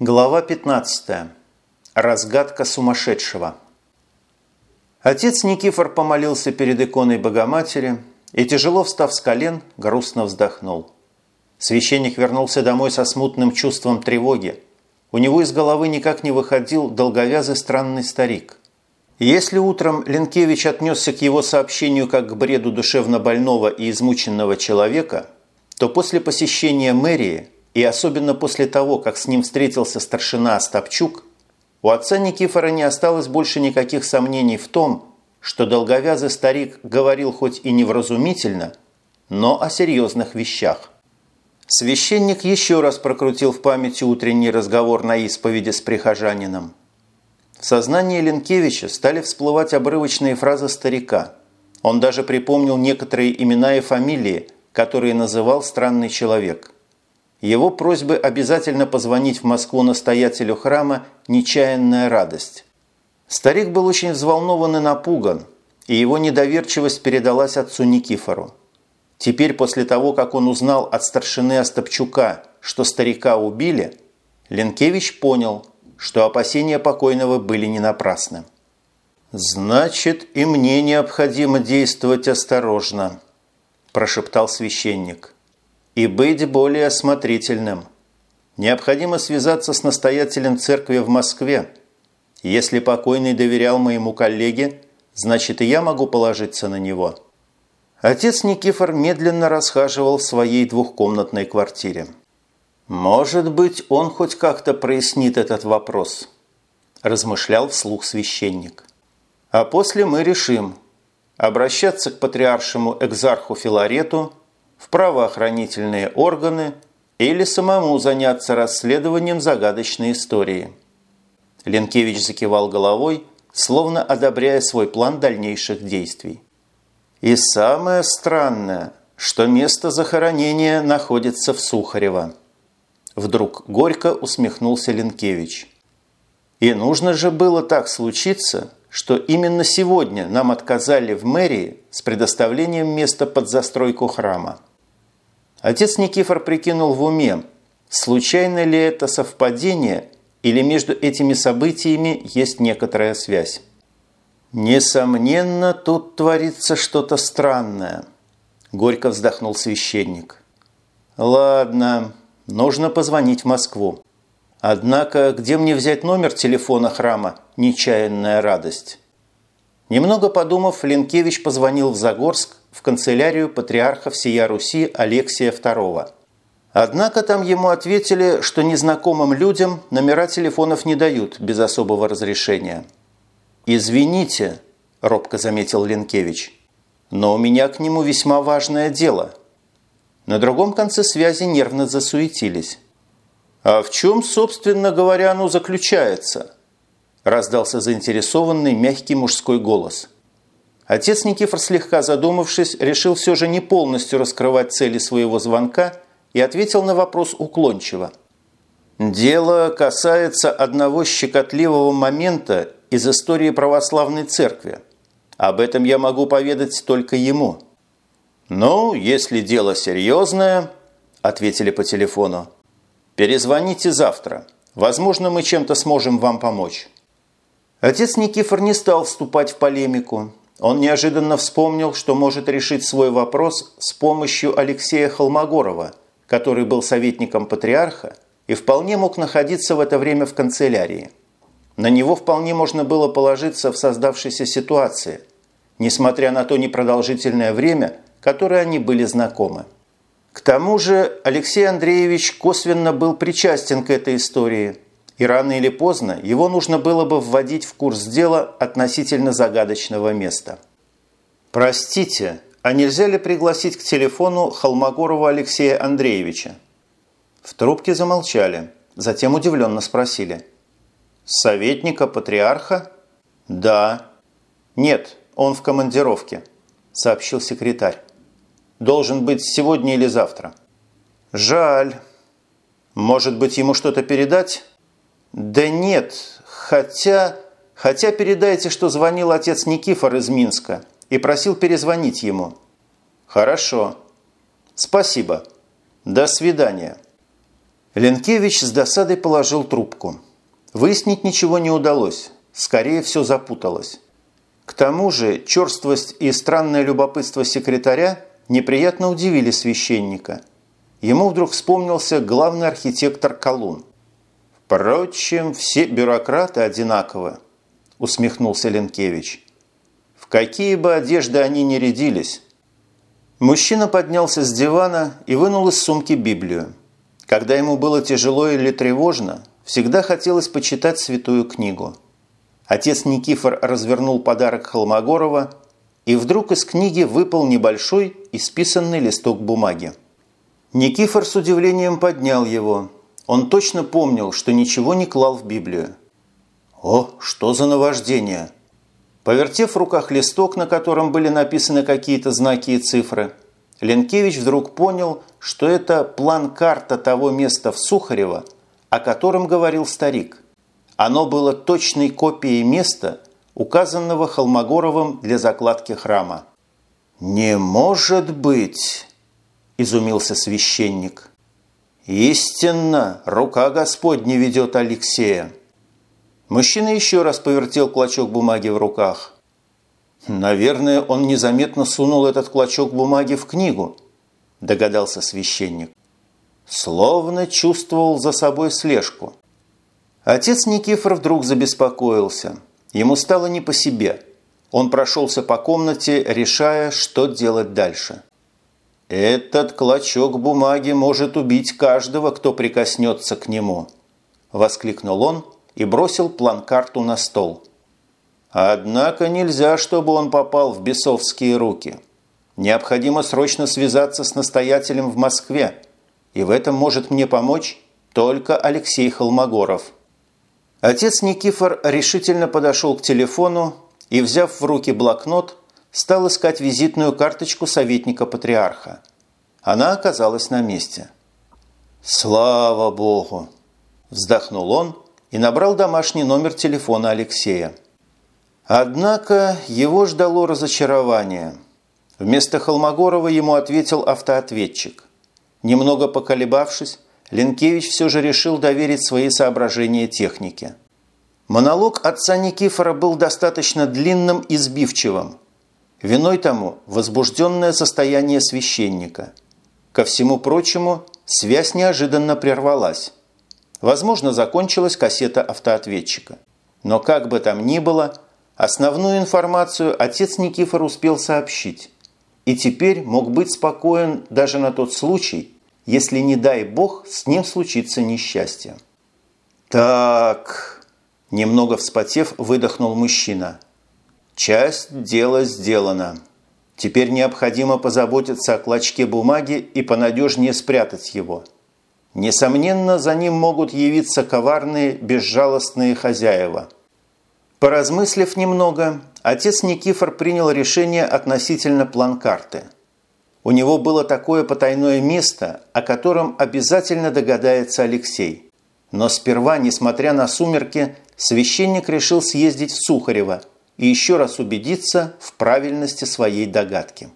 Глава 15. Разгадка сумасшедшего. Отец Никифор помолился перед иконой Богоматери и, тяжело встав с колен, грустно вздохнул. Священник вернулся домой со смутным чувством тревоги. У него из головы никак не выходил долговязый странный старик. Если утром Ленкевич отнесся к его сообщению как к бреду душевно больного и измученного человека, то после посещения мэрии – и особенно после того, как с ним встретился старшина Остапчук, у отца Никифора не осталось больше никаких сомнений в том, что долговязый старик говорил хоть и невразумительно, но о серьезных вещах. Священник еще раз прокрутил в памяти утренний разговор на исповеди с прихожанином. В сознании Ленкевича стали всплывать обрывочные фразы старика. Он даже припомнил некоторые имена и фамилии, которые называл странный человек его просьбы обязательно позвонить в Москву настоятелю храма «Нечаянная радость». Старик был очень взволнован и напуган, и его недоверчивость передалась отцу Никифору. Теперь, после того, как он узнал от старшины Остапчука, что старика убили, Ленкевич понял, что опасения покойного были не напрасны. «Значит, и мне необходимо действовать осторожно», – прошептал священник и быть более осмотрительным. Необходимо связаться с настоятелем церкви в Москве. Если покойный доверял моему коллеге, значит и я могу положиться на него. Отец Никифор медленно расхаживал в своей двухкомнатной квартире. «Может быть, он хоть как-то прояснит этот вопрос», – размышлял вслух священник. «А после мы решим, обращаться к патриаршему экзарху Филарету – в правоохранительные органы или самому заняться расследованием загадочной истории. Ленкевич закивал головой, словно одобряя свой план дальнейших действий. И самое странное, что место захоронения находится в Сухарево. Вдруг горько усмехнулся Ленкевич. И нужно же было так случиться, что именно сегодня нам отказали в мэрии с предоставлением места под застройку храма. Отец Никифор прикинул в уме, случайно ли это совпадение или между этими событиями есть некоторая связь. «Несомненно, тут творится что-то странное», – горько вздохнул священник. «Ладно, нужно позвонить в Москву. Однако, где мне взять номер телефона храма «Нечаянная радость»?» Немного подумав, Ленкевич позвонил в Загорск в канцелярию патриарха всея Руси Алексия II. Однако там ему ответили, что незнакомым людям номера телефонов не дают без особого разрешения. «Извините», – робко заметил Ленкевич, – «но у меня к нему весьма важное дело». На другом конце связи нервно засуетились. «А в чем, собственно говоря, оно заключается?» – раздался заинтересованный мягкий мужской голос – Отец Никифор, слегка задумавшись, решил все же не полностью раскрывать цели своего звонка и ответил на вопрос уклончиво. «Дело касается одного щекотливого момента из истории православной церкви. Об этом я могу поведать только ему». «Ну, если дело серьезное», – ответили по телефону, – «перезвоните завтра. Возможно, мы чем-то сможем вам помочь». Отец Никифор не стал вступать в полемику, он неожиданно вспомнил, что может решить свой вопрос с помощью Алексея Холмогорова, который был советником патриарха и вполне мог находиться в это время в канцелярии. На него вполне можно было положиться в создавшейся ситуации, несмотря на то непродолжительное время, которое они были знакомы. К тому же Алексей Андреевич косвенно был причастен к этой истории – и рано или поздно его нужно было бы вводить в курс дела относительно загадочного места. «Простите, а нельзя ли пригласить к телефону Холмогорова Алексея Андреевича?» В трубке замолчали, затем удивленно спросили. «Советника патриарха?» «Да». «Нет, он в командировке», – сообщил секретарь. «Должен быть сегодня или завтра». «Жаль. Может быть, ему что-то передать?» «Да нет, хотя... Хотя передайте, что звонил отец Никифор из Минска и просил перезвонить ему». «Хорошо. Спасибо. До свидания». Ленкевич с досадой положил трубку. Выяснить ничего не удалось. Скорее все запуталось. К тому же черствость и странное любопытство секретаря неприятно удивили священника. Ему вдруг вспомнился главный архитектор Колун. «Впрочем, все бюрократы одинаковы», – усмехнулся Ленкевич. «В какие бы одежды они ни рядились». Мужчина поднялся с дивана и вынул из сумки Библию. Когда ему было тяжело или тревожно, всегда хотелось почитать святую книгу. Отец Никифор развернул подарок Холмогорова, и вдруг из книги выпал небольшой исписанный листок бумаги. Никифор с удивлением поднял его. Он точно помнил, что ничего не клал в Библию. О, что за наваждение! Повертев в руках листок, на котором были написаны какие-то знаки и цифры, Ленкевич вдруг понял, что это план-карта того места в Сухарево, о котором говорил старик. Оно было точной копией места, указанного Холмогоровым для закладки храма. «Не может быть!» – изумился священник. «Истинно, рука Господня ведет Алексея!» Мужчина еще раз повертел клочок бумаги в руках. «Наверное, он незаметно сунул этот клочок бумаги в книгу», – догадался священник. Словно чувствовал за собой слежку. Отец Никифор вдруг забеспокоился. Ему стало не по себе. Он прошелся по комнате, решая, что делать дальше. «Этот клочок бумаги может убить каждого, кто прикоснется к нему», – воскликнул он и бросил план-карту на стол. Однако нельзя, чтобы он попал в бесовские руки. Необходимо срочно связаться с настоятелем в Москве, и в этом может мне помочь только Алексей Холмогоров. Отец Никифор решительно подошел к телефону и, взяв в руки блокнот, стал искать визитную карточку советника патриарха. Она оказалась на месте. «Слава Богу!» – вздохнул он и набрал домашний номер телефона Алексея. Однако его ждало разочарование. Вместо Холмогорова ему ответил автоответчик. Немного поколебавшись, Ленкевич все же решил доверить свои соображения технике. Монолог отца Никифора был достаточно длинным и сбивчивым. Виной тому возбужденное состояние священника. Ко всему прочему, связь неожиданно прервалась. Возможно, закончилась кассета автоответчика. Но как бы там ни было, основную информацию отец Никифор успел сообщить. И теперь мог быть спокоен даже на тот случай, если, не дай бог, с ним случится несчастье. «Так...» – немного вспотев, выдохнул мужчина. «Часть дела сделана. Теперь необходимо позаботиться о клочке бумаги и понадежнее спрятать его». Несомненно, за ним могут явиться коварные, безжалостные хозяева. Поразмыслив немного, отец Никифор принял решение относительно план-карты. У него было такое потайное место, о котором обязательно догадается Алексей. Но сперва, несмотря на сумерки, священник решил съездить в Сухарево и еще раз убедиться в правильности своей догадки.